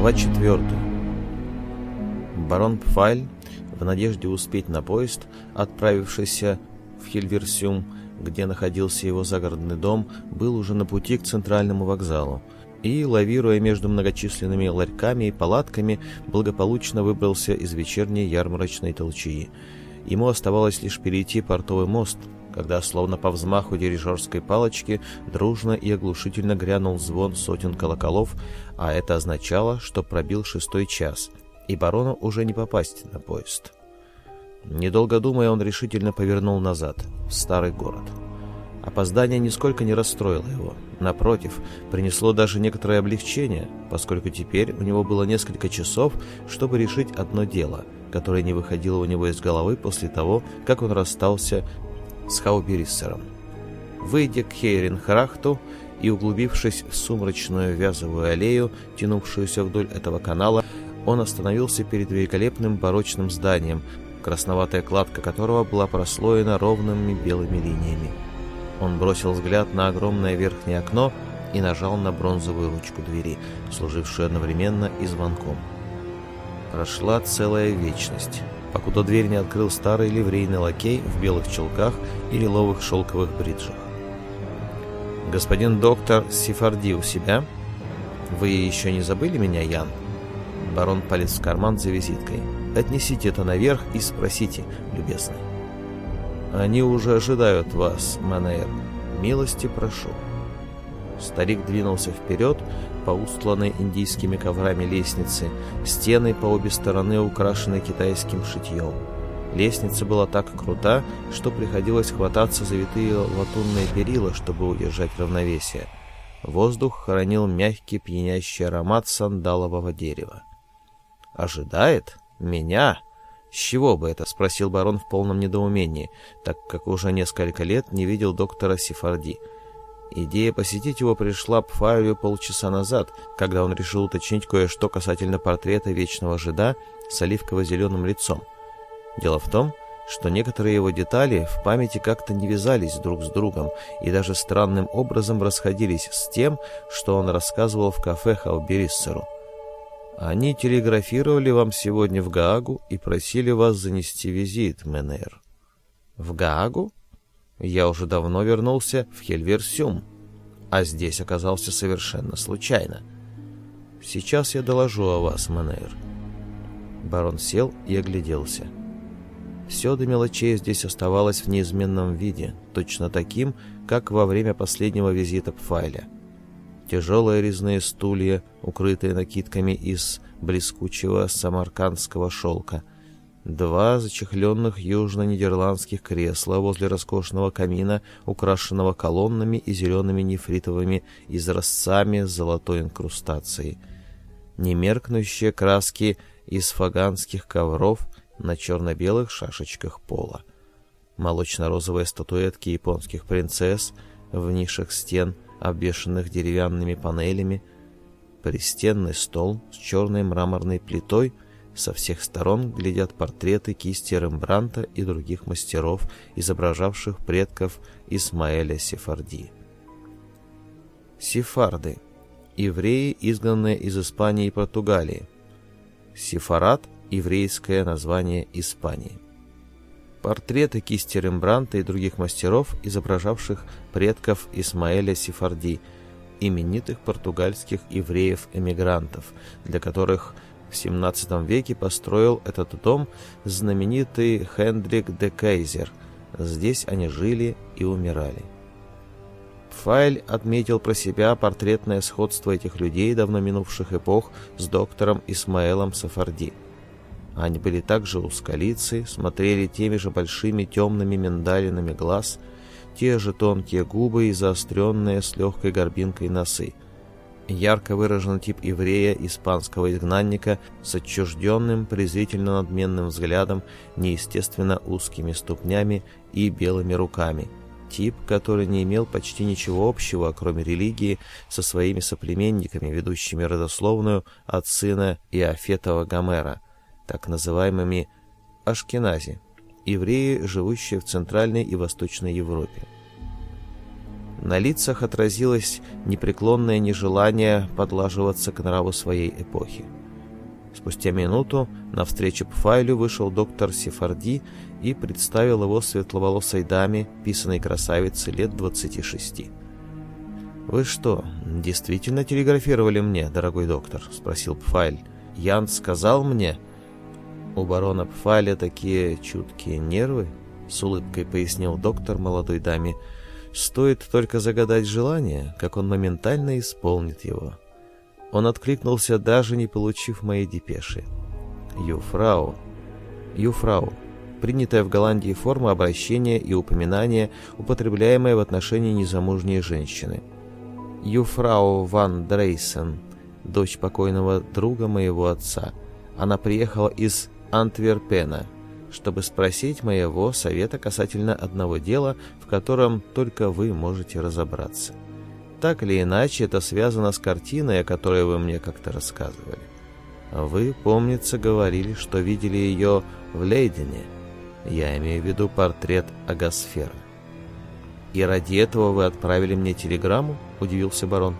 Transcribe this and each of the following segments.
Глава 4. Барон Пфайль, в надежде успеть на поезд, отправившийся в Хильверсюм, где находился его загородный дом, был уже на пути к центральному вокзалу и, лавируя между многочисленными ларьками и палатками, благополучно выбрался из вечерней ярмарочной толчии. Ему оставалось лишь перейти портовый мост – когда, словно по взмаху дирижерской палочки, дружно и оглушительно грянул звон сотен колоколов, а это означало, что пробил шестой час, и барону уже не попасть на поезд. Недолго думая, он решительно повернул назад, в старый город. Опоздание нисколько не расстроило его. Напротив, принесло даже некоторое облегчение, поскольку теперь у него было несколько часов, чтобы решить одно дело, которое не выходило у него из головы после того, как он расстался с хаубериссером. Выйдя к Хейринхрахту и углубившись в сумрачную вязовую аллею, тянувшуюся вдоль этого канала, он остановился перед великолепным барочным зданием, красноватая кладка которого была прослоена ровными белыми линиями. Он бросил взгляд на огромное верхнее окно и нажал на бронзовую ручку двери, служившую одновременно и звонком. Прошла целая вечность покуда дверь не открыл старый ливрейный лакей в белых челках и лиловых шелковых бриджах. «Господин доктор Сефарди у себя? Вы еще не забыли меня, Ян?» Барон палец в карман за визиткой. «Отнесите это наверх и спросите, любезный». «Они уже ожидают вас, Манейр. Милости прошу». Старик двинулся вперед, по устланной индийскими коврами лестницы. Стены по обе стороны украшены китайским шитьем. Лестница была так крута, что приходилось хвататься за витые латунные перила, чтобы удержать равновесие. Воздух хранил мягкий пьянящий аромат сандалового дерева. «Ожидает? Меня?» «С чего бы это?» — спросил барон в полном недоумении, так как уже несколько лет не видел доктора Сефарди — Идея посетить его пришла Пфарию полчаса назад, когда он решил уточнить кое-что касательно портрета вечного жида с оливково-зеленым лицом. Дело в том, что некоторые его детали в памяти как-то не вязались друг с другом и даже странным образом расходились с тем, что он рассказывал в кафе Хаубериссеру. «Они телеграфировали вам сегодня в Гаагу и просили вас занести визит, Менер». «В Гаагу?» Я уже давно вернулся в Хельверсюм, а здесь оказался совершенно случайно. Сейчас я доложу о вас, Манейр. Барон сел и огляделся. Все до мелочей здесь оставалось в неизменном виде, точно таким, как во время последнего визита Пфайля. Тяжелые резные стулья, укрытые накидками из блескучего самаркандского шелка, Два зачехленных южно-нидерландских кресла возле роскошного камина, украшенного колоннами и зелеными нефритовыми изразцами с золотой инкрустацией. Немеркнущие краски из фаганских ковров на черно-белых шашечках пола. Молочно-розовые статуэтки японских принцесс в нишах стен, обвешанных деревянными панелями. Пристенный стол с черной мраморной плитой – со всех сторон глядят портреты кисти Рембранта и других мастеров, изображавших предков Исмаэля Сефарди. Сефарды – евреи, изгнанные из Испании и Португалии. Сефарат – еврейское название Испании. Портреты кисти Рембранта и других мастеров, изображавших предков Исмаэля Сефарди, именитых португальских евреев-эмигрантов, для которых – в XVII веке построил этот дом знаменитый Хендрик де Кейзер. Здесь они жили и умирали. Файль отметил про себя портретное сходство этих людей, давно минувших эпох, с доктором Исмаэлом Сафарди. Они были также узколицы, смотрели теми же большими темными миндалинами глаз, те же тонкие губы и заостренные с легкой горбинкой носы – ярко выражен тип еврея, испанского изгнанника, с отчужденным, презрительно надменным взглядом, неестественно узкими ступнями и белыми руками. Тип, который не имел почти ничего общего, кроме религии, со своими соплеменниками, ведущими родословную от сына Иофетова Гомера, так называемыми «ашкенази», евреи, живущие в Центральной и Восточной Европе. На лицах отразилось непреклонное нежелание подлаживаться к нраву своей эпохи. Спустя минуту навстречу Пфайлю вышел доктор Сефарди и представил его светловолосой даме, писаной красавице лет 26. «Вы что, действительно телеграфировали мне, дорогой доктор?» – спросил Пфайль. «Ян сказал мне...» «У барона Пфайля такие чуткие нервы», – с улыбкой пояснил доктор молодой даме – Стоит только загадать желание, как он моментально исполнит его. Он откликнулся, даже не получив моей депеши. «Юфрау». «Юфрау» — принятая в Голландии форма обращения и упоминания, употребляемая в отношении незамужней женщины. «Юфрау Ван Дрейсен», дочь покойного друга моего отца. Она приехала из Антверпена — чтобы спросить моего совета касательно одного дела, в котором только вы можете разобраться. Так или иначе, это связано с картиной, о которой вы мне как-то рассказывали. Вы, помнится, говорили, что видели ее в Лейдене. Я имею в виду портрет Агасфера. «И ради этого вы отправили мне телеграмму?» – удивился барон.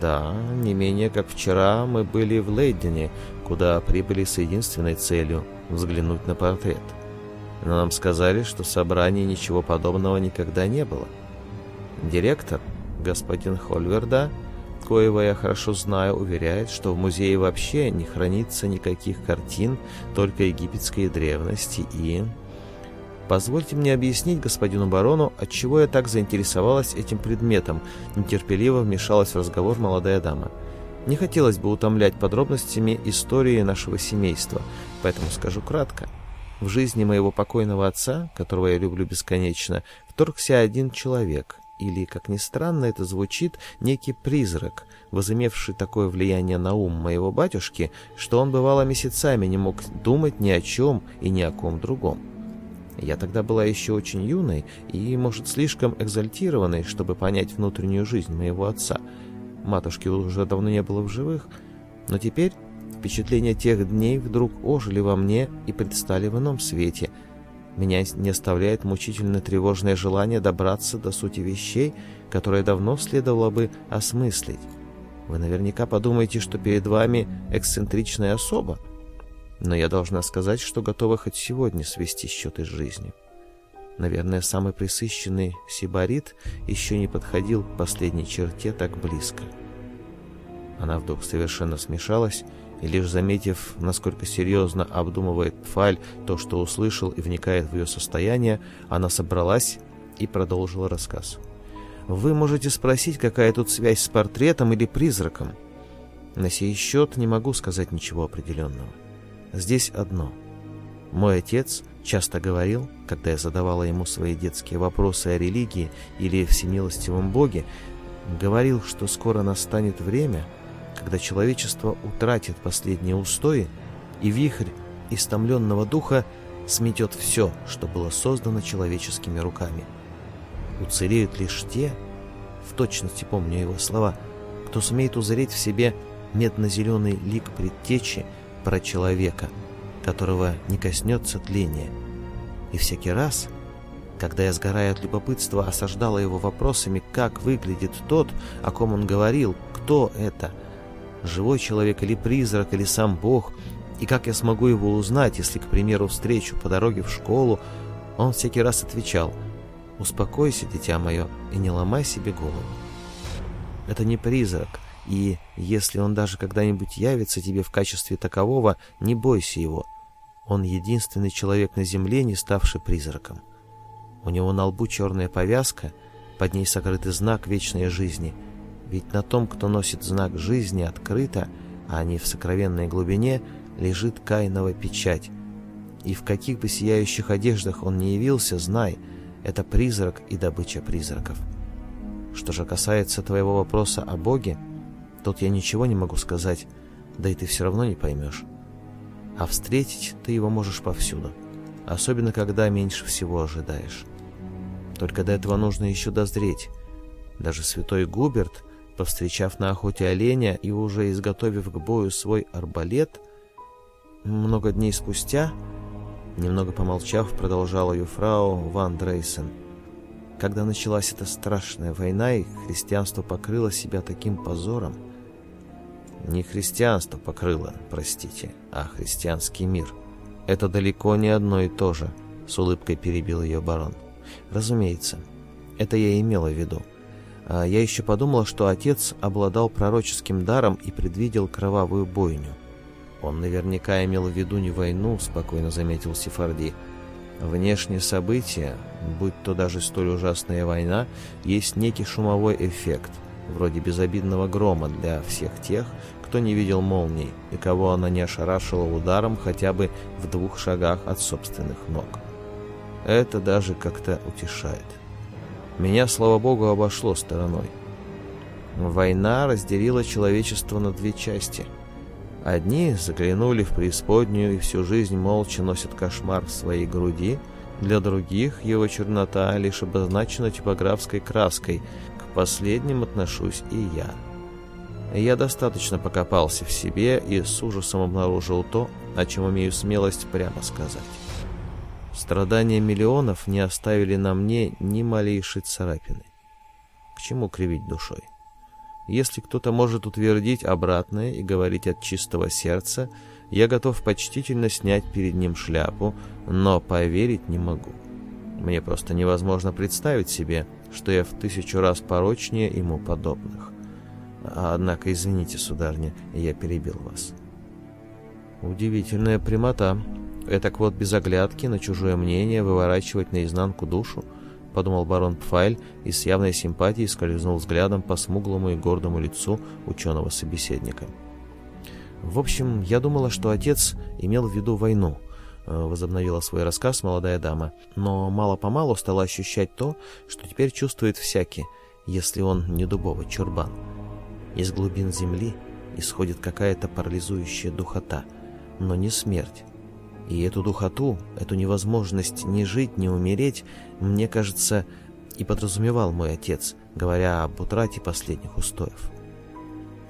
«Да, не менее как вчера мы были в Лейдене, куда прибыли с единственной целью взглянуть на портрет. Но нам сказали, что в собрании ничего подобного никогда не было. Директор, господин Хольверда, коего я хорошо знаю, уверяет, что в музее вообще не хранится никаких картин, только египетской древности и... Позвольте мне объяснить господину барону, отчего я так заинтересовалась этим предметом, нетерпеливо вмешалась в разговор молодая дама. Не хотелось бы утомлять подробностями истории нашего семейства, поэтому скажу кратко. В жизни моего покойного отца, которого я люблю бесконечно, вторгся один человек, или, как ни странно это звучит, некий призрак, возымевший такое влияние на ум моего батюшки, что он бывало месяцами не мог думать ни о чем и ни о ком другом. Я тогда была еще очень юной и, может, слишком экзальтированной, чтобы понять внутреннюю жизнь моего отца. Матушки уже давно не было в живых, но теперь Впечатления тех дней вдруг ожили во мне и предстали в ином свете. Меня не оставляет мучительно тревожное желание добраться до сути вещей, которые давно следовало бы осмыслить. Вы наверняка подумаете, что перед вами эксцентричная особа, но я должна сказать, что готова хоть сегодня свести счеты с жизнью. Наверное, самый присыщенный сибарит еще не подходил к последней черте так близко. Она вдруг совершенно смешалась, и лишь заметив, насколько серьезно обдумывает Фаль то, что услышал и вникает в ее состояние, она собралась и продолжила рассказ. «Вы можете спросить, какая тут связь с портретом или призраком?» На сей счет не могу сказать ничего определенного. Здесь одно. Мой отец часто говорил, когда я задавала ему свои детские вопросы о религии или всемилостивом Боге, говорил, что скоро настанет время – когда человечество утратит последние устои, и вихрь истомленного духа сметет все, что было создано человеческими руками. Уцелеют лишь те, в точности помню его слова, кто сумеет узреть в себе медно-зеленый лик предтечи про человека, которого не коснется тление. И всякий раз, когда я, сгорая от любопытства, осаждала его вопросами, как выглядит тот, о ком он говорил, кто это, живой человек или призрак, или сам Бог, и как я смогу его узнать, если, к примеру, встречу по дороге в школу, он всякий раз отвечал «Успокойся, дитя мое, и не ломай себе голову». Это не призрак, и если он даже когда-нибудь явится тебе в качестве такового, не бойся его. Он единственный человек на земле, не ставший призраком. У него на лбу черная повязка, под ней сокрытый знак вечной жизни — ведь на том, кто носит знак жизни открыто, а не в сокровенной глубине, лежит Каинова печать. И в каких бы сияющих одеждах он не явился, знай, это призрак и добыча призраков. Что же касается твоего вопроса о Боге, тут я ничего не могу сказать, да и ты все равно не поймешь. А встретить ты его можешь повсюду, особенно когда меньше всего ожидаешь. Только до этого нужно еще дозреть. Даже святой Губерт – Повстречав на охоте оленя и уже изготовив к бою свой арбалет, много дней спустя, немного помолчав, продолжала юфрау Ван Дрейсен. Когда началась эта страшная война, и христианство покрыло себя таким позором, не христианство покрыло, простите, а христианский мир. Это далеко не одно и то же, с улыбкой перебил ее барон. Разумеется, это я имела в виду. А, я еще подумала, что отец обладал пророческим даром и предвидел кровавую бойню. «Он наверняка имел в виду не войну», — спокойно заметил Сефарди. «Внешние события, будь то даже столь ужасная война, есть некий шумовой эффект, вроде безобидного грома для всех тех, кто не видел молний и кого она не ошарашила ударом хотя бы в двух шагах от собственных ног. Это даже как-то утешает». Меня, слава богу, обошло стороной. Война разделила человечество на две части. Одни заглянули в преисподнюю и всю жизнь молча носят кошмар в своей груди, для других его чернота лишь обозначена типографской краской, к последним отношусь и я. Я достаточно покопался в себе и с ужасом обнаружил то, о чем имею смелость прямо сказать. Страдания миллионов не оставили на мне ни малейшей царапины. К чему кривить душой? Если кто-то может утвердить обратное и говорить от чистого сердца, я готов почтительно снять перед ним шляпу, но поверить не могу. Мне просто невозможно представить себе, что я в тысячу раз порочнее ему подобных. Однако, извините, сударня, я перебил вас. Удивительная прямота, «Этак вот без оглядки на чужое мнение выворачивать наизнанку душу», — подумал барон Пфайль и с явной симпатией скользнул взглядом по смуглому и гордому лицу ученого-собеседника. «В общем, я думала, что отец имел в виду войну», — э, возобновила свой рассказ молодая дама, но мало-помалу стала ощущать то, что теперь чувствует всякий, если он не дубовый чурбан. Из глубин земли исходит какая-то парализующая духота, но не смерть, и эту духоту, эту невозможность ни жить, ни умереть, мне кажется, и подразумевал мой отец, говоря об утрате последних устоев.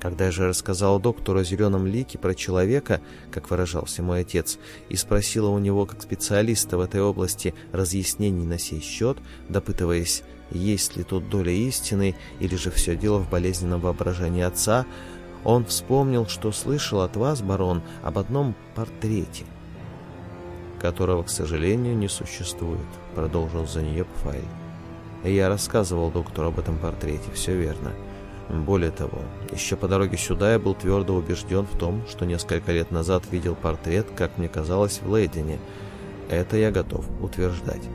Когда я же рассказал доктору о зеленом лике про человека, как выражался мой отец, и спросила у него как специалиста в этой области разъяснений на сей счет, допытываясь, есть ли тут доля истины или же все дело в болезненном воображении отца, он вспомнил, что слышал от вас, барон, об одном портрете – которого, к сожалению, не существует», — продолжил за нее Пфайль. «Я рассказывал доктору об этом портрете, все верно. Более того, еще по дороге сюда я был твердо убежден в том, что несколько лет назад видел портрет, как мне казалось, в Лейдене. Это я готов утверждать.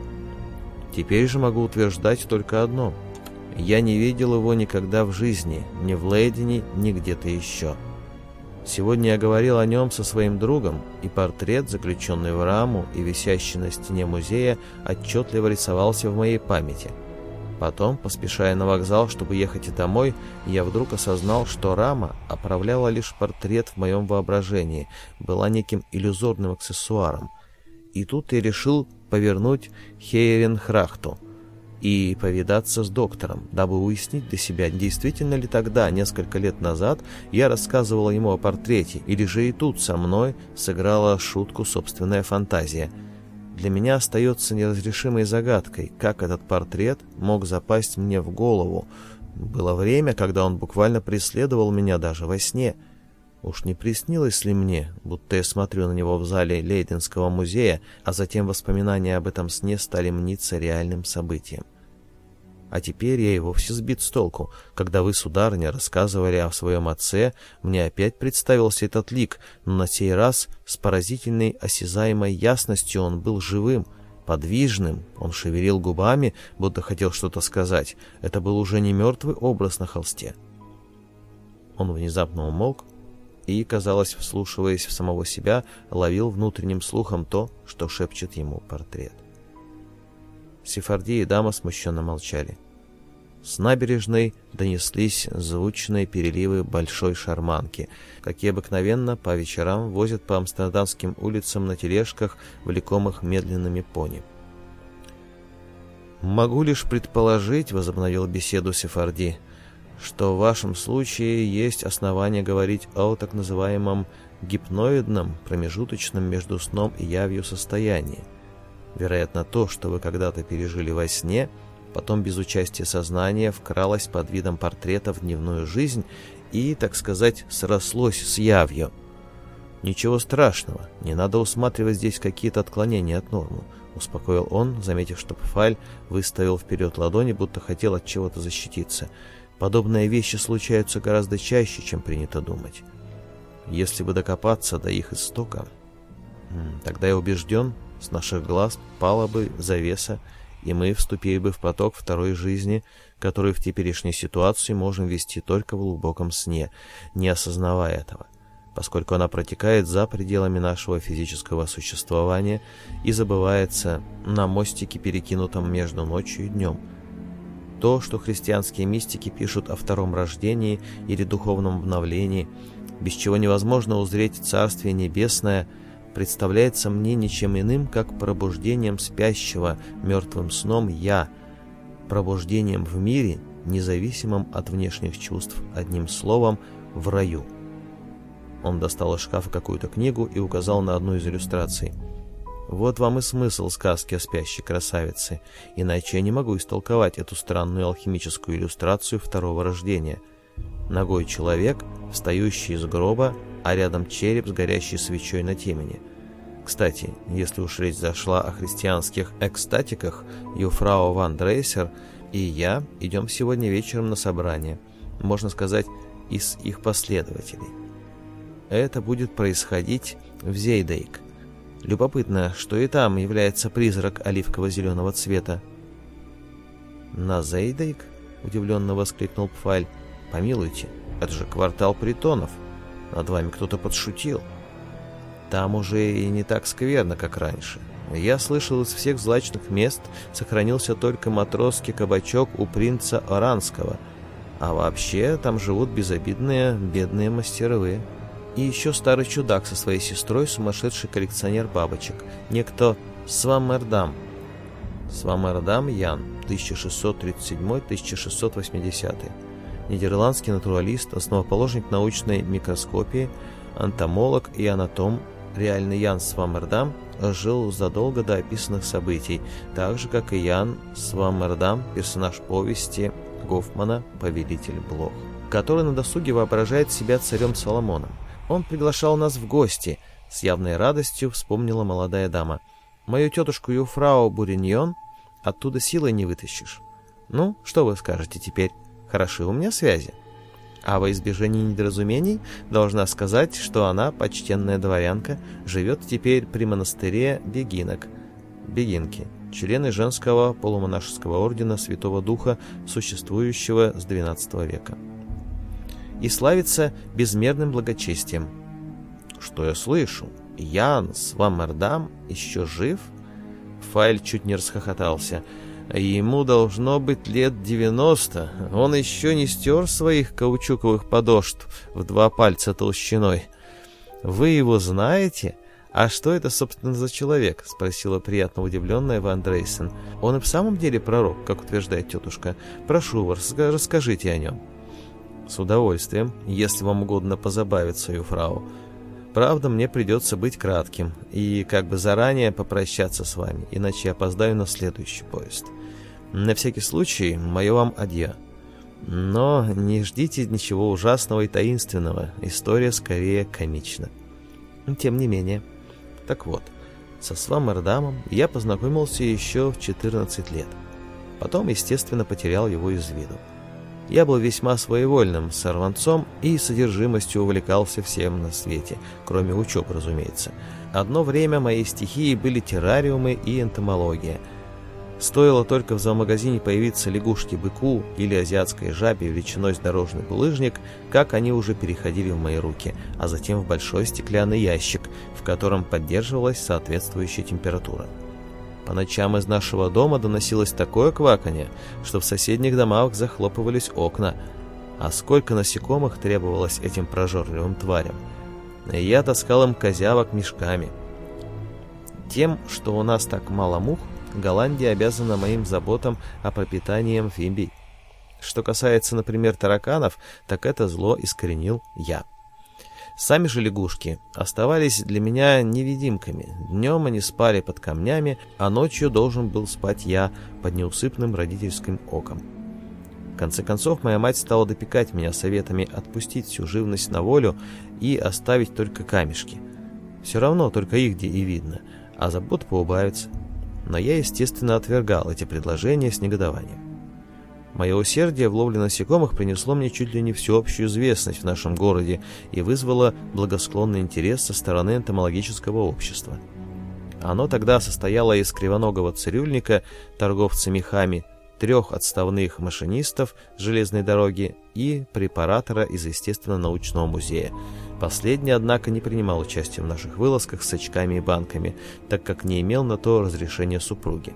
Теперь же могу утверждать только одно. Я не видел его никогда в жизни, ни в Лейдене, ни где-то еще». Сегодня я говорил о нем со своим другом, и портрет, заключенный в раму и висящий на стене музея, отчетливо рисовался в моей памяти. Потом, поспешая на вокзал, чтобы ехать и домой, я вдруг осознал, что рама оправляла лишь портрет в моем воображении, была неким иллюзорным аксессуаром. И тут я решил повернуть Хейренхрахту – и повидаться с доктором, дабы уяснить для себя, действительно ли тогда, несколько лет назад, я рассказывала ему о портрете, или же и тут со мной сыграла шутку собственная фантазия. Для меня остается неразрешимой загадкой, как этот портрет мог запасть мне в голову. Было время, когда он буквально преследовал меня даже во сне – Уж не приснилось ли мне, будто я смотрю на него в зале Лейденского музея, а затем воспоминания об этом сне стали мниться реальным событием? А теперь я и вовсе сбит с толку. Когда вы, сударыня, рассказывали о своем отце, мне опять представился этот лик, но на сей раз с поразительной осязаемой ясностью он был живым, подвижным, он шевелил губами, будто хотел что-то сказать. Это был уже не мертвый образ на холсте. Он внезапно умолк, и, казалось, вслушиваясь в самого себя, ловил внутренним слухом то, что шепчет ему портрет. Сефарди и дама смущенно молчали. С набережной донеслись звучные переливы большой шарманки, какие обыкновенно по вечерам возят по амстердамским улицам на тележках, влекомых медленными пони. «Могу лишь предположить», — возобновил беседу Сефарди, что в вашем случае есть основания говорить о так называемом гипноидном, промежуточном между сном и явью состоянии. Вероятно, то, что вы когда-то пережили во сне, потом без участия сознания вкралось под видом портрета в дневную жизнь и, так сказать, срослось с явью. «Ничего страшного, не надо усматривать здесь какие-то отклонения от нормы», — успокоил он, заметив, что Пфаль выставил вперед ладони, будто хотел от чего-то защититься — Подобные вещи случаются гораздо чаще, чем принято думать. Если бы докопаться до их истока, тогда я убежден, с наших глаз пала бы завеса, и мы вступили бы в поток второй жизни, которую в теперешней ситуации можем вести только в глубоком сне, не осознавая этого, поскольку она протекает за пределами нашего физического существования и забывается на мостике, перекинутом между ночью и днем – то, что христианские мистики пишут о втором рождении или духовном обновлении, без чего невозможно узреть Царствие Небесное, представляется мне ничем иным, как пробуждением спящего мертвым сном «я», пробуждением в мире, независимым от внешних чувств, одним словом, в раю. Он достал из шкафа какую-то книгу и указал на одну из иллюстраций – вот вам и смысл сказки о спящей красавице, иначе я не могу истолковать эту странную алхимическую иллюстрацию второго рождения. Ногой человек, встающий из гроба, а рядом череп с горящей свечой на темени. Кстати, если уж речь зашла о христианских экстатиках, юфрау Ван Дрейсер и я идем сегодня вечером на собрание, можно сказать, из их последователей. Это будет происходить в Зейдейк – Любопытно, что и там является призрак оливково-зеленого цвета. «Назейдейк?» — удивленно воскликнул Пфаль. «Помилуйте, это же квартал притонов. Над вами кто-то подшутил. Там уже и не так скверно, как раньше. Я слышал, из всех злачных мест сохранился только матросский кабачок у принца Оранского. А вообще там живут безобидные бедные мастеровые» и еще старый чудак со своей сестрой, сумасшедший коллекционер бабочек, некто Свамердам. Свамердам Ян, 1637-1680. Нидерландский натуралист, основоположник научной микроскопии, антомолог и анатом, реальный Ян Свамердам, жил задолго до описанных событий, так же, как и Ян Свамердам, персонаж повести Гофмана «Повелитель Блох», который на досуге воображает себя царем Соломоном. Он приглашал нас в гости, с явной радостью вспомнила молодая дама. Мою тетушку и фрау Буриньон оттуда силой не вытащишь. Ну, что вы скажете теперь? Хороши у меня связи. А во избежание недоразумений должна сказать, что она, почтенная дворянка, живет теперь при монастыре Бегинок. Бегинки – члены женского полумонашеского ордена Святого Духа, существующего с XII века и славится безмерным благочестием. Что я слышу? Ян Свамардам еще жив? Файль чуть не расхохотался. Ему должно быть лет 90. Он еще не стер своих каучуковых подошв в два пальца толщиной. Вы его знаете? А что это, собственно, за человек? спросила приятно удивленная Ван Дрейсен. Он и в самом деле пророк, как утверждает тетушка. Прошу вас, расскажите о нем. «С удовольствием, если вам угодно позабавиться, юфрау. Правда, мне придется быть кратким и как бы заранее попрощаться с вами, иначе я опоздаю на следующий поезд. На всякий случай, мое вам адье. Но не ждите ничего ужасного и таинственного, история скорее комична». Тем не менее. Так вот, со свамардамом я познакомился еще в 14 лет. Потом, естественно, потерял его из виду. Я был весьма своевольным сорванцом и содержимостью увлекался всем на свете, кроме учеб, разумеется. Одно время моей стихией были террариумы и энтомология. Стоило только в зоомагазине появиться лягушке-быку или азиатской жабе величиной с дорожный булыжник, как они уже переходили в мои руки, а затем в большой стеклянный ящик, в котором поддерживалась соответствующая температура. По ночам из нашего дома доносилось такое кваканье, что в соседних домах захлопывались окна. А сколько насекомых требовалось этим прожорливым тварям. Я таскал им козявок мешками. Тем, что у нас так мало мух, Голландия обязана моим заботам о пропитании амфибий. Что касается, например, тараканов, так это зло искоренил я. Сами же лягушки оставались для меня невидимками. Днем они спали под камнями, а ночью должен был спать я под неусыпным родительским оком. В конце концов, моя мать стала допекать меня советами отпустить всю живность на волю и оставить только камешки. Все равно только их где и видно, а забот поубавится. Но я, естественно, отвергал эти предложения с негодованием. Мое усердие в ловле насекомых принесло мне чуть ли не всеобщую известность в нашем городе и вызвало благосклонный интерес со стороны энтомологического общества. Оно тогда состояло из кривоногого цирюльника, торговца мехами, трех отставных машинистов железной дороги и препаратора из естественно-научного музея. Последний, однако, не принимал участия в наших вылазках с очками и банками, так как не имел на то разрешения супруги.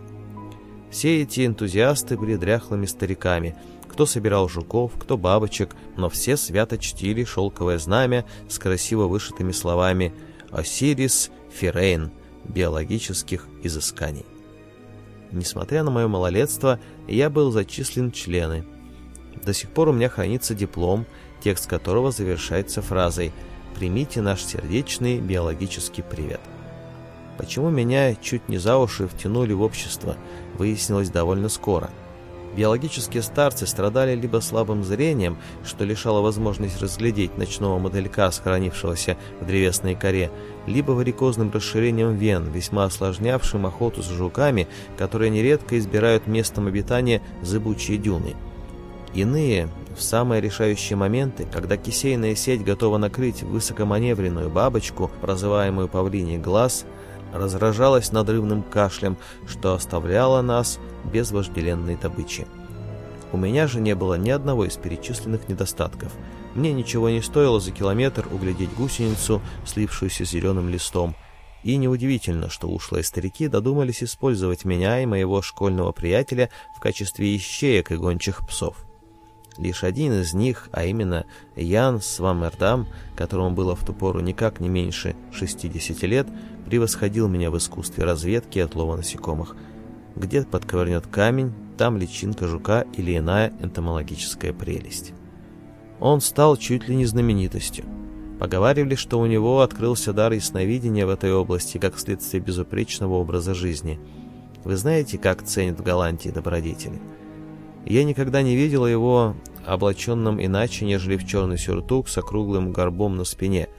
Все эти энтузиасты были дряхлыми стариками, кто собирал жуков, кто бабочек, но все свято чтили шелковое знамя с красиво вышитыми словами «Осирис Ферейн» биологических изысканий. Несмотря на мое малолетство, я был зачислен члены. До сих пор у меня хранится диплом, текст которого завершается фразой «Примите наш сердечный биологический привет». Почему меня чуть не за уши втянули в общество, выяснилось довольно скоро. Биологические старцы страдали либо слабым зрением, что лишало возможность разглядеть ночного моделька, сохранившегося в древесной коре, либо варикозным расширением вен, весьма осложнявшим охоту с жуками, которые нередко избирают местом обитания зыбучие дюны. Иные, в самые решающие моменты, когда кисейная сеть готова накрыть высокоманевренную бабочку, прозываемую павлиний глаз, разражалась надрывным кашлем, что оставляло нас без вожделенной добычи. У меня же не было ни одного из перечисленных недостатков. Мне ничего не стоило за километр углядеть гусеницу, слившуюся зеленым листом. И неудивительно, что ушлые старики додумались использовать меня и моего школьного приятеля в качестве ищеек и гончих псов. Лишь один из них, а именно Ян Свамердам, которому было в ту пору никак не меньше 60 лет, превосходил меня в искусстве разведки и отлова насекомых. Где подковырнет камень, там личинка жука или иная энтомологическая прелесть. Он стал чуть ли не знаменитостью. Поговаривали, что у него открылся дар ясновидения в этой области, как следствие безупречного образа жизни. Вы знаете, как ценят в Голландии добродетели? Я никогда не видела его облаченным иначе, нежели в черный сюртук с округлым горбом на спине –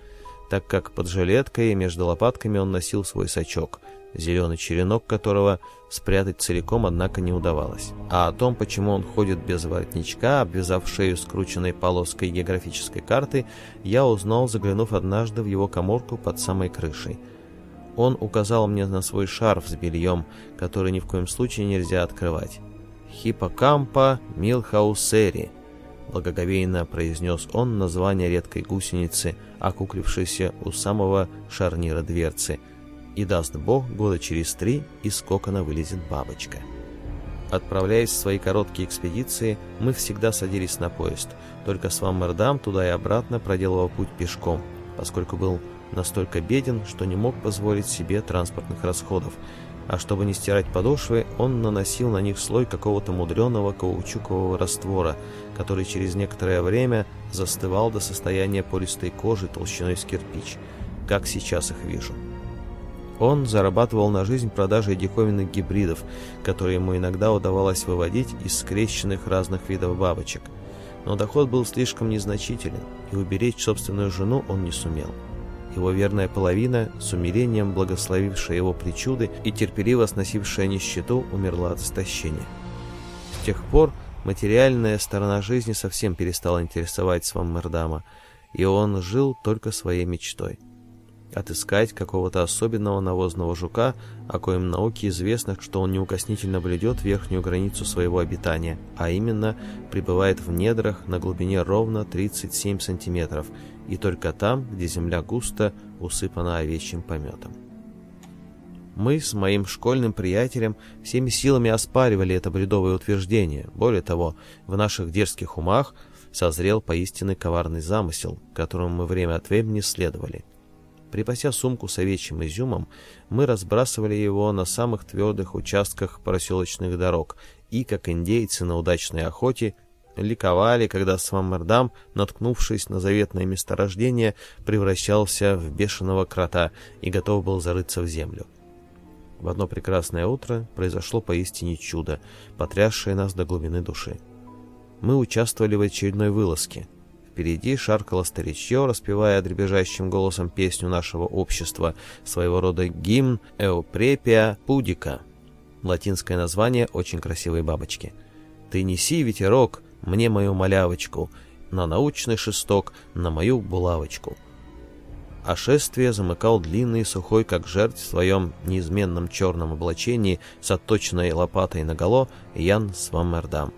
так как под жилеткой и между лопатками он носил свой сачок, зеленый черенок которого спрятать целиком, однако, не удавалось. А о том, почему он ходит без воротничка, обвязав шею скрученной полоской географической карты, я узнал, заглянув однажды в его коморку под самой крышей. Он указал мне на свой шарф с бельем, который ни в коем случае нельзя открывать. «Хиппокампа милхаусери», благоговейно произнес он название редкой гусеницы, окуклившейся у самого шарнира дверцы. И даст бог, года через три из кокона вылезет бабочка. Отправляясь в свои короткие экспедиции, мы всегда садились на поезд, только с Ваммердам туда и обратно проделывал путь пешком, поскольку был настолько беден, что не мог позволить себе транспортных расходов – а чтобы не стирать подошвы, он наносил на них слой какого-то мудреного каучукового раствора, который через некоторое время застывал до состояния пористой кожи толщиной с кирпич, как сейчас их вижу. Он зарабатывал на жизнь продажей диковинных гибридов, которые ему иногда удавалось выводить из скрещенных разных видов бабочек. Но доход был слишком незначителен, и уберечь собственную жену он не сумел его верная половина, с умилением благословившая его причуды и терпеливо сносившая нищету, умерла от истощения. С тех пор материальная сторона жизни совсем перестала интересовать Сваммердама, и он жил только своей мечтой. Отыскать какого-то особенного навозного жука, о коем науке известно, что он неукоснительно блюдет верхнюю границу своего обитания, а именно пребывает в недрах на глубине ровно 37 сантиметров – и только там, где земля густо усыпана овечьим пометом. Мы с моим школьным приятелем всеми силами оспаривали это бредовое утверждение. Более того, в наших дерзких умах созрел поистине коварный замысел, которому мы время от времени следовали. Припася сумку с овечьим изюмом, мы разбрасывали его на самых твердых участках проселочных дорог и, как индейцы на удачной охоте, ликовали, когда Сваммердам, наткнувшись на заветное месторождение, превращался в бешеного крота и готов был зарыться в землю. В одно прекрасное утро произошло поистине чудо, потрясшее нас до глубины души. Мы участвовали в очередной вылазке. Впереди шаркало старичье, распевая дребезжащим голосом песню нашего общества, своего рода гимн «Эопрепия пудика». Латинское название очень красивой бабочки. «Ты неси, ветерок, мне мою малявочку, на научный шесток, на мою булавочку. А шествие замыкал длинный, сухой, как жертв, в своем неизменном черном облачении с отточенной лопатой наголо Ян Свамердам.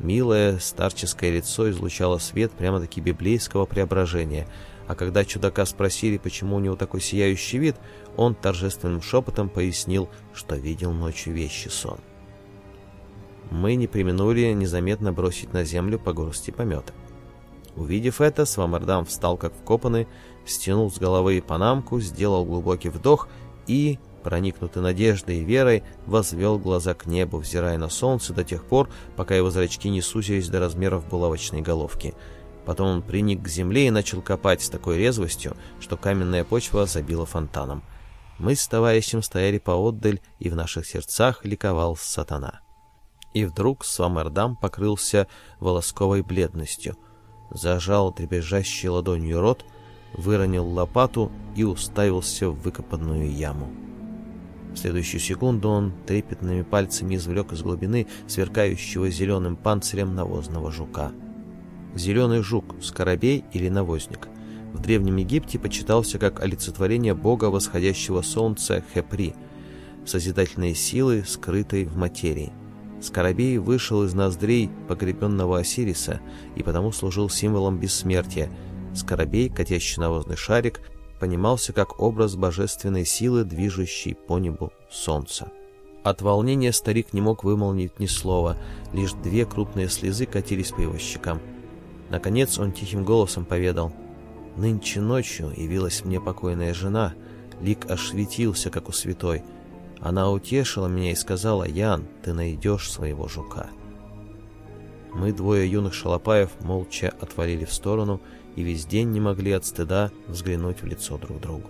Милое старческое лицо излучало свет прямо-таки библейского преображения, а когда чудака спросили, почему у него такой сияющий вид, он торжественным шепотом пояснил, что видел ночью вещи сон мы не применули незаметно бросить на землю по горсти помета. Увидев это, Свамардам встал как вкопанный, стянул с головы панамку, сделал глубокий вдох и, проникнутый надеждой и верой, возвел глаза к небу, взирая на солнце до тех пор, пока его зрачки не сузились до размеров булавочной головки. Потом он приник к земле и начал копать с такой резвостью, что каменная почва забила фонтаном. Мы с товарищем стояли поотдаль, и в наших сердцах ликовал сатана и вдруг Свамардам покрылся волосковой бледностью. Зажал дребезжащей ладонью рот, выронил лопату и уставился в выкопанную яму. В следующую секунду он трепетными пальцами извлек из глубины сверкающего зеленым панцирем навозного жука. Зеленый жук, скоробей или навозник, в Древнем Египте почитался как олицетворение бога восходящего солнца Хепри, созидательной силы, скрытой в материи. Скоробей вышел из ноздрей погребенного Осириса и потому служил символом бессмертия. Скоробей, катящий навозный шарик, понимался как образ божественной силы, движущей по небу солнца. От волнения старик не мог вымолвить ни слова, лишь две крупные слезы катились по его щекам. Наконец он тихим голосом поведал. «Нынче ночью явилась мне покойная жена, лик аж как у святой». Она утешила меня и сказала, «Ян, ты найдешь своего жука». Мы, двое юных шалопаев, молча отвалили в сторону и весь день не могли от стыда взглянуть в лицо друг другу.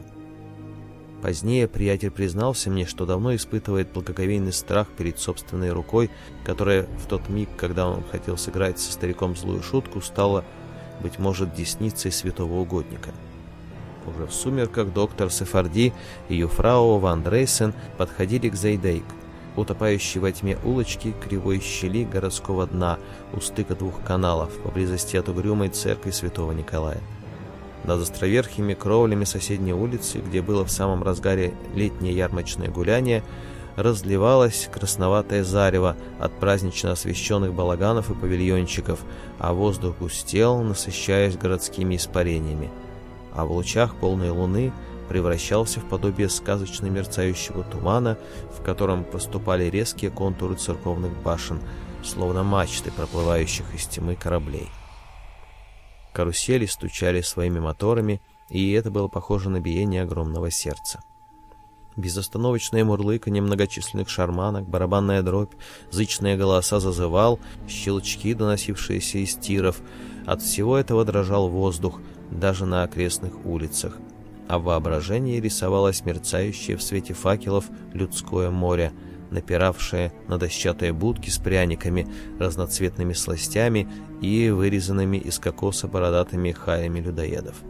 Позднее приятель признался мне, что давно испытывает благоговейный страх перед собственной рукой, которая в тот миг, когда он хотел сыграть со стариком злую шутку, стала, быть может, десницей святого угодника – уже в сумерках доктор Сефарди и юфрау Ван Дрейсен подходили к Зейдейк, утопающей во тьме улочки кривой щели городского дна у стыка двух каналов поблизости от угрюмой церкви святого Николая. Над островерхими кровлями соседней улицы, где было в самом разгаре летнее ярмарочное гуляние, разливалось красноватое зарево от празднично освещенных балаганов и павильончиков, а воздух густел, насыщаясь городскими испарениями а в лучах полной луны превращался в подобие сказочно мерцающего тумана, в котором проступали резкие контуры церковных башен, словно мачты, проплывающих из тьмы кораблей. Карусели стучали своими моторами, и это было похоже на биение огромного сердца. Безостановочное мурлыканье многочисленных шарманок, барабанная дробь, зычные голоса зазывал, щелчки, доносившиеся из тиров. От всего этого дрожал воздух, даже на окрестных улицах, а в воображении рисовалось мерцающее в свете факелов людское море, напиравшее на дощатые будки с пряниками, разноцветными сластями и вырезанными из кокоса бородатыми хаями людоедов.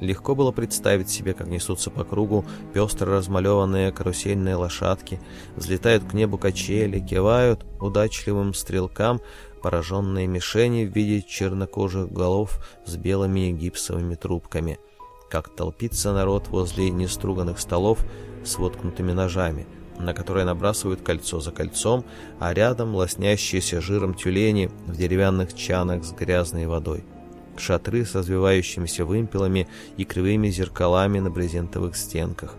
Легко было представить себе, как несутся по кругу пестро размалеванные карусельные лошадки, взлетают к небу качели, кивают удачливым стрелкам, пораженные мишени в виде чернокожих голов с белыми гипсовыми трубками, как толпится народ возле неструганных столов с воткнутыми ножами, на которые набрасывают кольцо за кольцом, а рядом лоснящиеся жиром тюлени в деревянных чанах с грязной водой, шатры с развивающимися вымпелами и кривыми зеркалами на брезентовых стенках,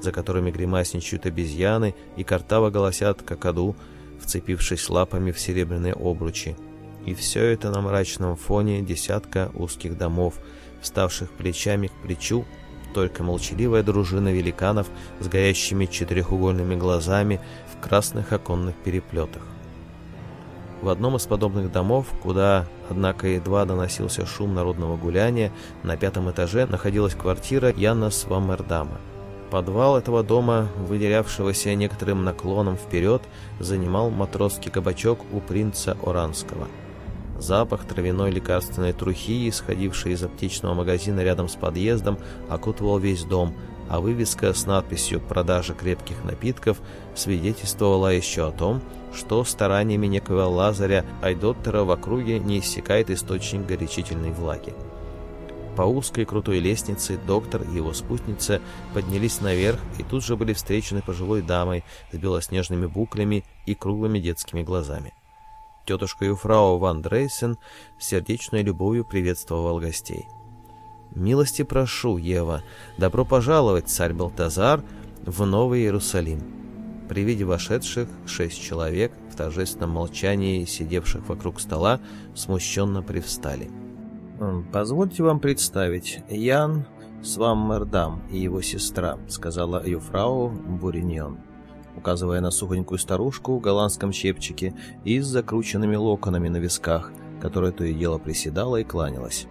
за которыми гримасничают обезьяны и картаво голосят какаду, вцепившись лапами в серебряные обручи. И все это на мрачном фоне десятка узких домов, вставших плечами к плечу, только молчаливая дружина великанов с горящими четырехугольными глазами в красных оконных переплетах. В одном из подобных домов, куда, однако, едва доносился шум народного гуляния, на пятом этаже находилась квартира Яна Свамердама – Подвал этого дома, выделявшегося некоторым наклоном вперед, занимал матросский кабачок у принца Оранского. Запах травяной лекарственной трухи, исходивший из аптечного магазина рядом с подъездом, окутывал весь дом, а вывеска с надписью «Продажа крепких напитков» свидетельствовала еще о том, что стараниями некого Лазаря Айдоттера в округе не иссякает источник горячительной влаги. По узкой крутой лестнице доктор и его спутница поднялись наверх и тут же были встречены пожилой дамой с белоснежными буклями и круглыми детскими глазами. Тетушка Юфрау Ван Дрейсен сердечной любовью приветствовал гостей. «Милости прошу, Ева, добро пожаловать, царь Балтазар, в Новый Иерусалим». При виде вошедших шесть человек в торжественном молчании, сидевших вокруг стола, смущенно привстали. «Позвольте вам представить, Ян Сваммердам и его сестра», — сказала юфрау Буриньон, указывая на сухонькую старушку в голландском чепчике и с закрученными локонами на висках, которая то и дело приседала и кланялась.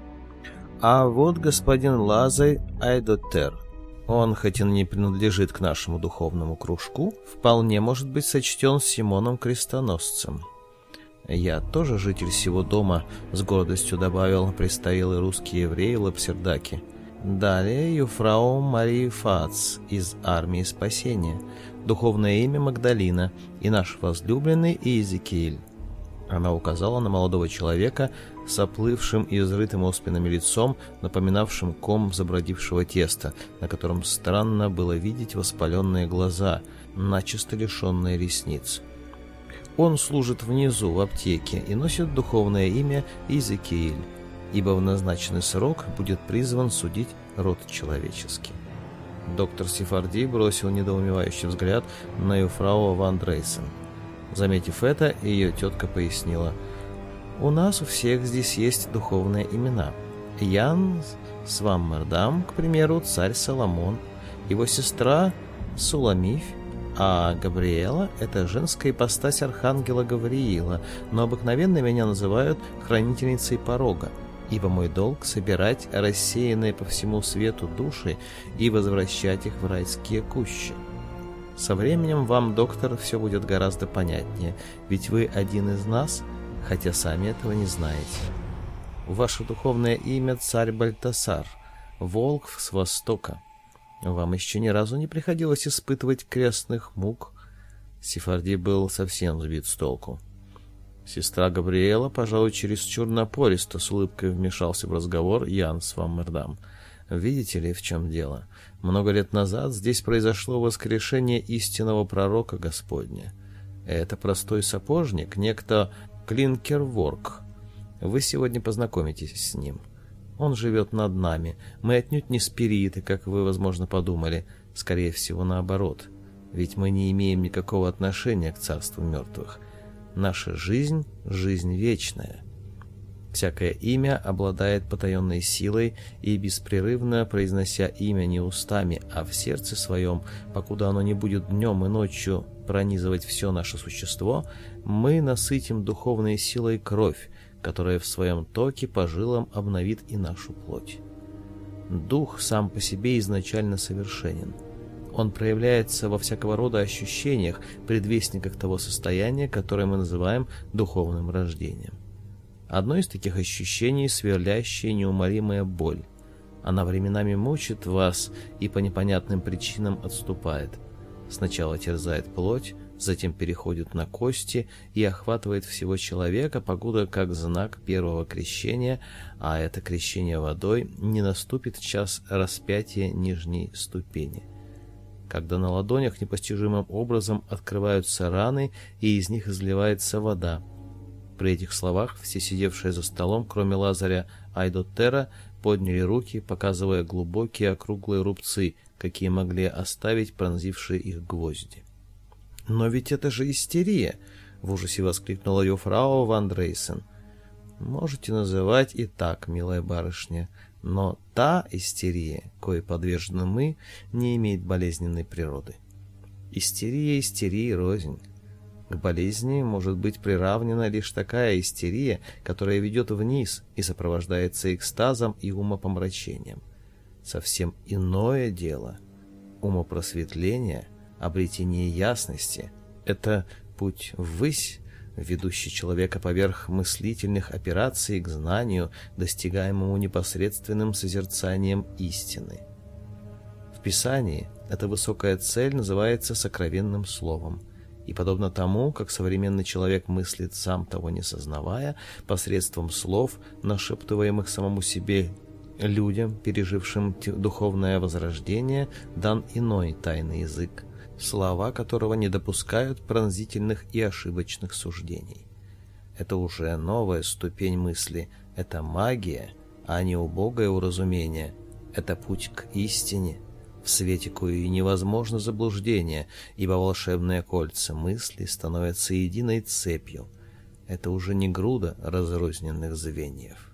«А вот господин Лазай Айдотер. Он, хоть и не принадлежит к нашему духовному кружку, вполне может быть сочтен Симоном Крестоносцем». Я тоже житель всего дома, с гордостью добавил престарелый русский еврей Лапсердаки. Далее юфрау Марии Фац из армии спасения, духовное имя Магдалина и наш возлюбленный Иезекииль. Она указала на молодого человека с оплывшим и изрытым оспинами лицом, напоминавшим ком забродившего теста, на котором странно было видеть воспаленные глаза, начисто лишенные ресниц. Он служит внизу, в аптеке, и носит духовное имя Изекииль, ибо в назначенный срок будет призван судить род человеческий. Доктор Сефарди бросил недоумевающий взгляд на Юфрау Ван Дрейсен. Заметив это, ее тетка пояснила. «У нас у всех здесь есть духовные имена. Ян Сваммердам, к примеру, царь Соломон, его сестра Суламифь, а Габриэла – это женская ипостась архангела Гавриила, но обыкновенно меня называют хранительницей порога, ибо мой долг – собирать рассеянные по всему свету души и возвращать их в райские кущи. Со временем вам, доктор, все будет гораздо понятнее, ведь вы один из нас, хотя сами этого не знаете. Ваше духовное имя – царь Бальтасар, волк с востока. Вам еще ни разу не приходилось испытывать крестных мук. Сифарди был совсем сбит с толку. Сестра Габриэла, пожалуй, через чересчур напористо с улыбкой вмешался в разговор Ян с Ваммердам. Видите ли, в чем дело? Много лет назад здесь произошло воскрешение истинного пророка Господня. Это простой сапожник, некто Клинкерворк. Вы сегодня познакомитесь с ним. Он живет над нами. Мы отнюдь не спириты, как вы, возможно, подумали. Скорее всего, наоборот. Ведь мы не имеем никакого отношения к царству мертвых. Наша жизнь — жизнь вечная. Всякое имя обладает потаенной силой, и беспрерывно, произнося имя не устами, а в сердце своем, покуда оно не будет днем и ночью пронизывать все наше существо, мы насытим духовной силой кровь, которое в своем токе по жилам обновит и нашу плоть. Дух сам по себе изначально совершенен. Он проявляется во всякого рода ощущениях, предвестниках того состояния, которое мы называем духовным рождением. Одно из таких ощущений – сверлящая неумолимая боль. Она временами мучит вас и по непонятным причинам отступает. Сначала терзает плоть, затем переходит на кости и охватывает всего человека, покуда как знак первого крещения, а это крещение водой, не наступит час распятия нижней ступени. Когда на ладонях непостижимым образом открываются раны и из них изливается вода. При этих словах все сидевшие за столом, кроме Лазаря Айдотера, подняли руки, показывая глубокие округлые рубцы, какие могли оставить пронзившие их гвозди. «Но ведь это же истерия!» — в ужасе воскликнула юфрау Ван Дрейсен. «Можете называть и так, милая барышня, но та истерия, кое подвержены мы, не имеет болезненной природы. Истерия истерии рознь. К болезни может быть приравнена лишь такая истерия, которая ведет вниз и сопровождается экстазом и умопомрачением. Совсем иное дело — умопросветление — Обретение ясности — это путь ввысь, ведущий человека поверх мыслительных операций к знанию, достигаемому непосредственным созерцанием истины. В Писании эта высокая цель называется сокровенным словом, и подобно тому, как современный человек мыслит, сам того не сознавая, посредством слов, нашептываемых самому себе людям, пережившим духовное возрождение, дан иной тайный язык, слова которого не допускают пронзительных и ошибочных суждений. Это уже новая ступень мысли, это магия, а не убогое уразумение. Это путь к истине, в свете коей невозможно заблуждение, ибо волшебные кольца мысли становятся единой цепью. Это уже не груда разрозненных звеньев.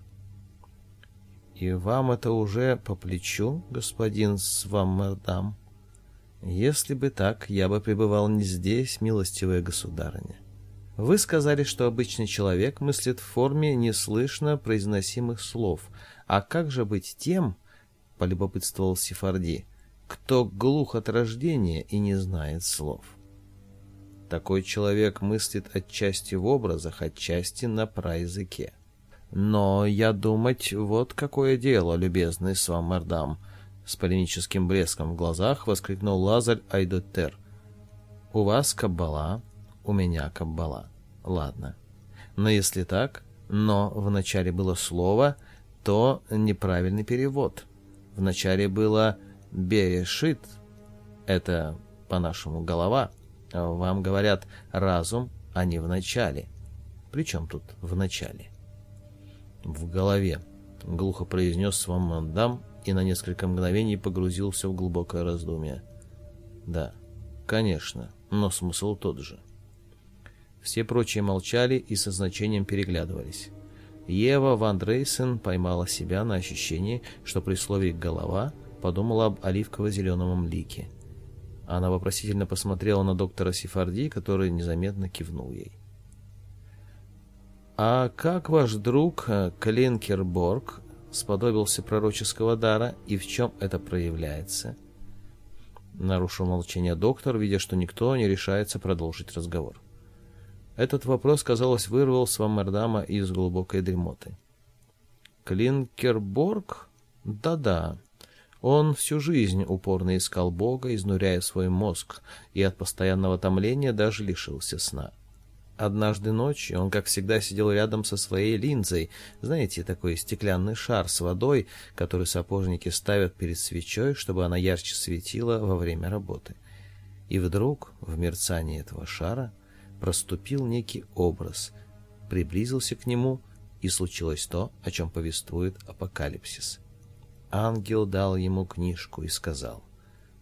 «И вам это уже по плечу, господин свамердам. Если бы так, я бы пребывал не здесь, милостивая государыня. Вы сказали, что обычный человек мыслит в форме неслышно произносимых слов. А как же быть тем, — полюбопытствовал Сефарди, — кто глух от рождения и не знает слов? Такой человек мыслит отчасти в образах, отчасти на праязыке. Но я думать, вот какое дело, любезный с вами мордам. — с полемическим блеском в глазах воскликнул Лазарь Айдотер. «У вас каббала, у меня каббала. Ладно. Но если так, но в начале было слово, то неправильный перевод. В начале было «берешит». Это по-нашему голова. Вам говорят «разум», а не «в начале». Причем тут «в начале»? «В голове», — глухо произнес вам Свамандам и на несколько мгновений погрузился в глубокое раздумье. Да, конечно, но смысл тот же. Все прочие молчали и со значением переглядывались. Ева Ван Дрейсен поймала себя на ощущении, что при слове «голова» подумала об оливково-зеленом млике. Она вопросительно посмотрела на доктора Сефарди, который незаметно кивнул ей. «А как ваш друг э, Клинкерборг сподобился пророческого дара и в чем это проявляется? Нарушил молчание доктор, видя, что никто не решается продолжить разговор. Этот вопрос, казалось, вырвал Свамердама из глубокой дремоты. Клинкерборг? Да-да. Он всю жизнь упорно искал Бога, изнуряя свой мозг, и от постоянного томления даже лишился сна. — Однажды ночью он, как всегда, сидел рядом со своей линзой, знаете, такой стеклянный шар с водой, который сапожники ставят перед свечой, чтобы она ярче светила во время работы. И вдруг в мерцании этого шара проступил некий образ, приблизился к нему, и случилось то, о чем повествует апокалипсис. Ангел дал ему книжку и сказал,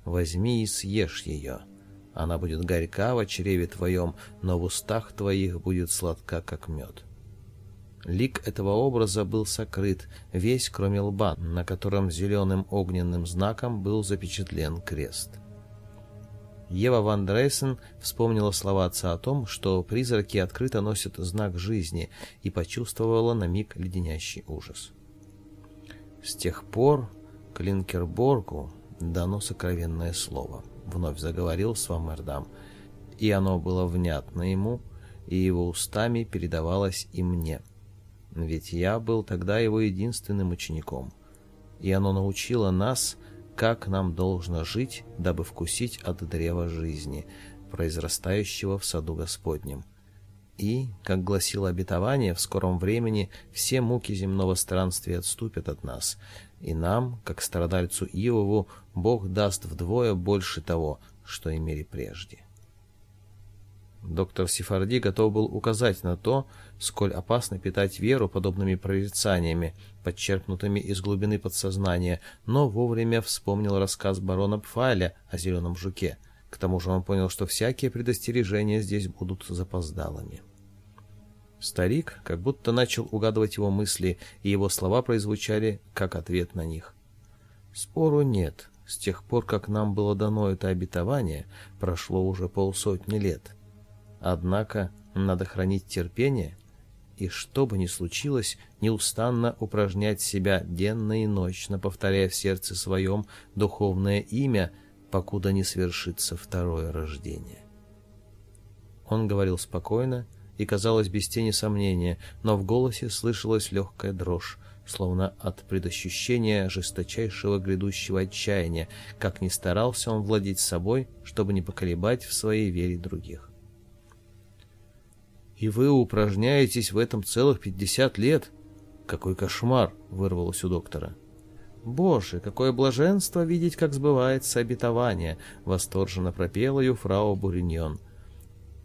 «Возьми и съешь ее» Она будет горька во чреве твоем, но в устах твоих будет сладка, как мед». Лик этого образа был сокрыт, весь кроме лба, на котором зеленым огненным знаком был запечатлен крест. Ева Ван Дрейсен вспомнила слова отца о том, что призраки открыто носят знак жизни, и почувствовала на миг леденящий ужас. С тех пор Клинкерборгу дано сокровенное слово — вновь заговорил Свамердам, и оно было внятно ему, и его устами передавалось и мне. Ведь я был тогда его единственным учеником, и оно научило нас, как нам должно жить, дабы вкусить от древа жизни, произрастающего в саду Господнем. И, как гласило обетование, в скором времени все муки земного странствия отступят от нас, и нам, как страдальцу Иову, Бог даст вдвое больше того, что имели прежде. Доктор Сефарди готов был указать на то, сколь опасно питать веру подобными прорицаниями, подчеркнутыми из глубины подсознания, но вовремя вспомнил рассказ барона Пфайля о зеленом жуке. К тому же он понял, что всякие предостережения здесь будут запоздалыми. Старик как будто начал угадывать его мысли, и его слова произвучали как ответ на них. «Спору нет. С тех пор, как нам было дано это обетование, прошло уже полсотни лет. Однако надо хранить терпение и, что бы ни случилось, неустанно упражнять себя денно и ночно, повторяя в сердце своем духовное имя, покуда не свершится второе рождение. Он говорил спокойно и, казалось, без тени сомнения, но в голосе слышалась легкая дрожь, словно от предощущения жесточайшего грядущего отчаяния, как ни старался он владеть собой, чтобы не поколебать в своей вере других. «И вы упражняетесь в этом целых пятьдесят лет? Какой кошмар!» — вырвалось у доктора. «Боже, какое блаженство видеть, как сбывается обетование!» — восторженно пропела фрау Буриньон —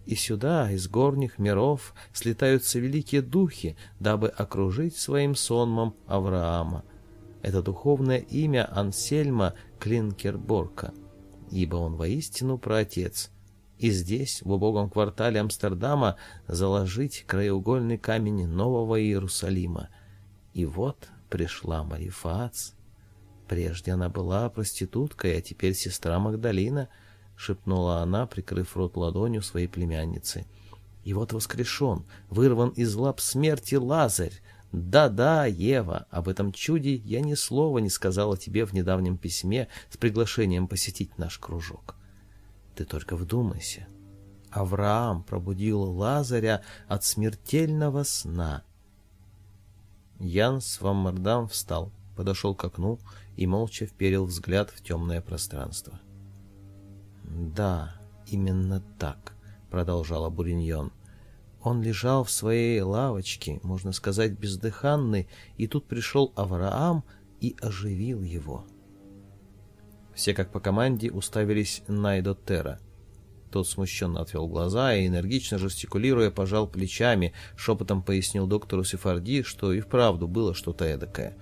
и сюда, из горних миров, слетаются великие духи, дабы окружить своим сонмом Авраама. Это духовное имя Ансельма Клинкерборка, ибо он воистину праотец. И здесь, в убогом квартале Амстердама, заложить краеугольный камень Нового Иерусалима. И вот пришла Марифац. Прежде она была проституткой, а теперь сестра Магдалина — шепнула она, прикрыв рот ладонью своей племянницы. И вот воскрешен, вырван из лап смерти Лазарь. Да-да, Ева, об этом чуде я ни слова не сказала тебе в недавнем письме с приглашением посетить наш кружок. Ты только вдумайся. Авраам пробудил Лазаря от смертельного сна. Ян с Ваммардам встал, подошел к окну и молча вперил взгляд в темное пространство. «Да, именно так», — продолжала Буриньон. Он лежал в своей лавочке, можно сказать, бездыханный, и тут пришел Авраам и оживил его. Все как по команде уставились на Эдотера. Тот смущенно отвел глаза и, энергично жестикулируя, пожал плечами, шепотом пояснил доктору Сефарди, что и вправду было что-то эдакое.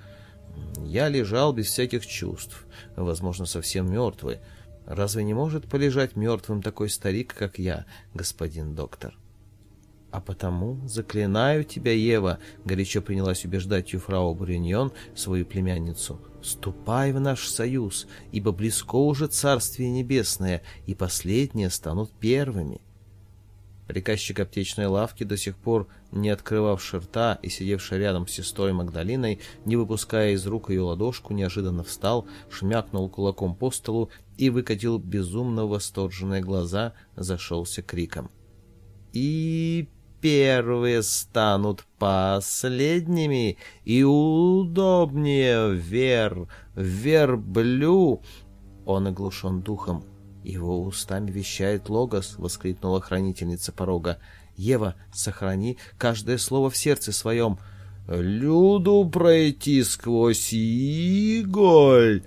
«Я лежал без всяких чувств, возможно, совсем мертвый». Разве не может полежать мертвым такой старик, как я, господин доктор? А потому, заклинаю тебя, Ева, горячо принялась убеждать юфрау Брюньон, свою племянницу, ступай в наш союз, ибо близко уже Царствие Небесное, и последние станут первыми. Приказчик аптечной лавки, до сих пор не открывавший рта и сидевший рядом с сестрой Магдалиной, не выпуская из рук ее ладошку, неожиданно встал, шмякнул кулаком по столу и выкатил безумно восторженные глаза, зашелся криком. «И первые станут последними, и удобнее, Вер, Верблю!» Он оглушен духом, «Его устами вещает Логос!» — воскликнула хранительница порога. «Ева, сохрани каждое слово в сердце своем!» «Люду пройти сквозь иголь!»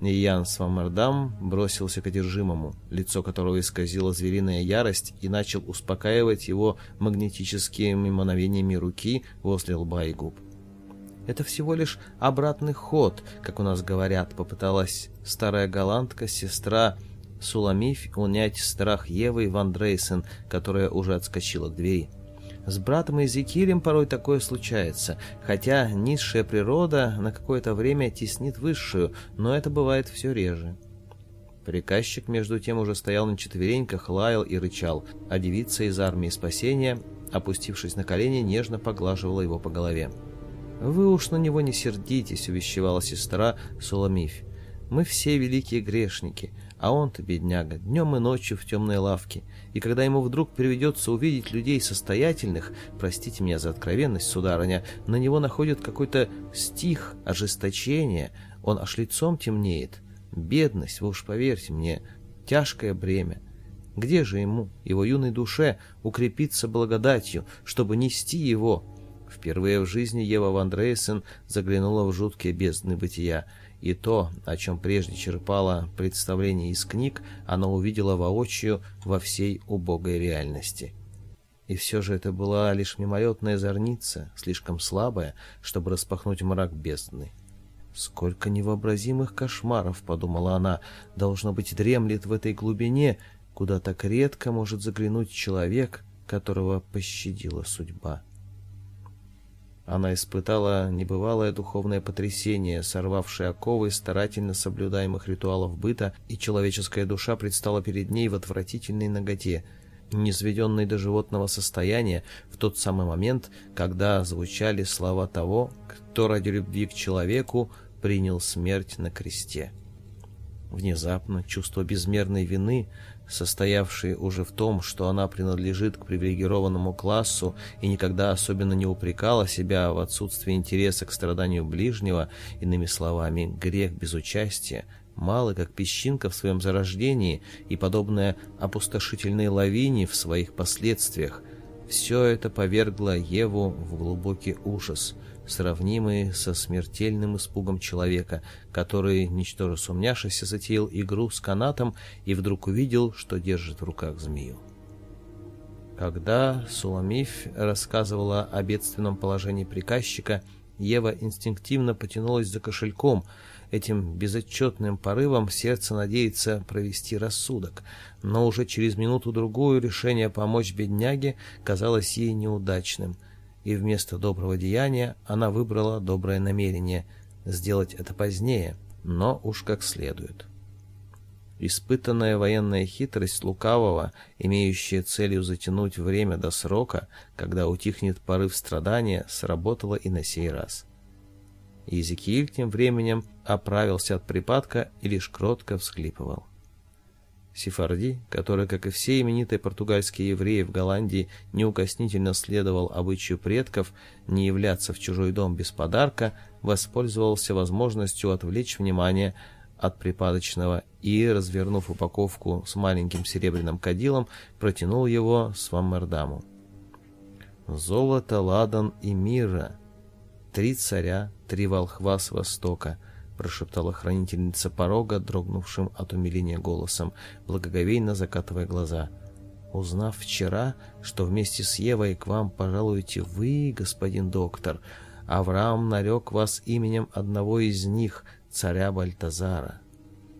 Ян Свамардам бросился к одержимому, лицо которого исказило звериная ярость, и начал успокаивать его магнетическими мановениями руки возле лба и губ. «Это всего лишь обратный ход, как у нас говорят», — попыталась старая голландка, сестра Суламиф унять страх Евы Ван Дрейсен, которая уже отскочила к двери. С братом Эзекилем порой такое случается, хотя низшая природа на какое-то время теснит высшую, но это бывает все реже. Приказчик, между тем, уже стоял на четвереньках, лаял и рычал, а девица из армии спасения, опустившись на колени, нежно поглаживала его по голове. «Вы уж на него не сердитесь», — увещевала сестра Суламифь. «Мы все великие грешники. А он-то, бедняга, днем и ночью в темной лавке, и когда ему вдруг приведется увидеть людей состоятельных, простите меня за откровенность, сударыня, на него находит какой-то стих, ожесточения, он аж лицом темнеет. Бедность, вы уж поверьте мне, тяжкое бремя. Где же ему, его юной душе, укрепиться благодатью, чтобы нести его? Впервые в жизни Ева Ван Дрейсен заглянула в жуткие бездны бытия — и то, о чем прежде черпала представление из книг, она увидела воочию во всей убогой реальности. И все же это была лишь мимолетная зорница, слишком слабая, чтобы распахнуть мрак бездны. «Сколько невообразимых кошмаров», — подумала она, — «должно быть, дремлет в этой глубине, куда так редко может заглянуть человек, которого пощадила судьба». Она испытала небывалое духовное потрясение, сорвавшее оковы старательно соблюдаемых ритуалов быта, и человеческая душа предстала перед ней в отвратительной ноготе, не до животного состояния в тот самый момент, когда звучали слова того, кто ради любви к человеку принял смерть на кресте. Внезапно чувство безмерной вины, состоявшие уже в том, что она принадлежит к привилегированному классу и никогда особенно не упрекала себя в отсутствии интереса к страданию ближнего, иными словами, грех без участия, мало как песчинка в своем зарождении и подобная опустошительной лавине в своих последствиях. Все это повергло Еву в глубокий ужас – сравнимые со смертельным испугом человека, который, ничтоже сумняшися, затеял игру с канатом и вдруг увидел, что держит в руках змею. Когда Суламиф рассказывала о бедственном положении приказчика, Ева инстинктивно потянулась за кошельком, этим безотчетным порывом сердце надеется провести рассудок, но уже через минуту-другую решение помочь бедняге казалось ей неудачным — и вместо доброго деяния она выбрала доброе намерение сделать это позднее, но уж как следует. Испытанная военная хитрость лукавого, имеющая целью затянуть время до срока, когда утихнет порыв страдания, сработала и на сей раз. Езекииль тем временем оправился от припадка и лишь кротко всхлипывал. Сефарди, который, как и все именитые португальские евреи в Голландии, неукоснительно следовал обычаю предков не являться в чужой дом без подарка, воспользовался возможностью отвлечь внимание от припадочного и, развернув упаковку с маленьким серебряным кадилом, протянул его Свамердаму. «Золото, ладан и мира. Три царя, три волхва с востока прошептала хранительница порога, дрогнувшим от умиления голосом, благоговейно закатывая глаза. «Узнав вчера, что вместе с Евой к вам пожалуете вы, господин доктор, Авраам нарек вас именем одного из них, царя Бальтазара.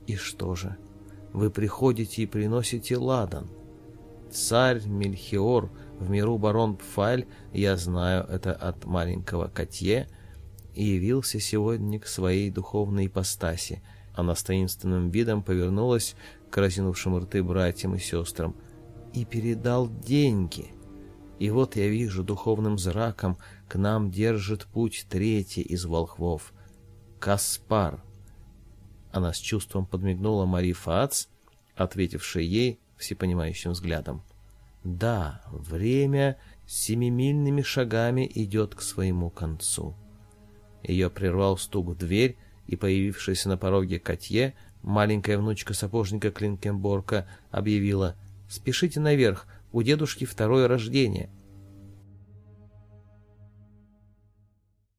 И что же? Вы приходите и приносите ладан. Царь Мельхиор, в миру барон Пфаль, я знаю это от маленького Котье, — и явился сегодня к своей духовной ипостаси. Она с таинственным видом повернулась к разинувшим рты братьям и сестрам и передал деньги. И вот я вижу духовным зраком, к нам держит путь третий из волхвов — Каспар. Она с чувством подмигнула Мари Фац, ответившей ей всепонимающим взглядом. Да, время семимильными шагами идет к своему концу. Ее прервал стук в дверь, и появившаяся на пороге Катье, маленькая внучка сапожника Клинкенборка, объявила «Спешите наверх, у дедушки второе рождение».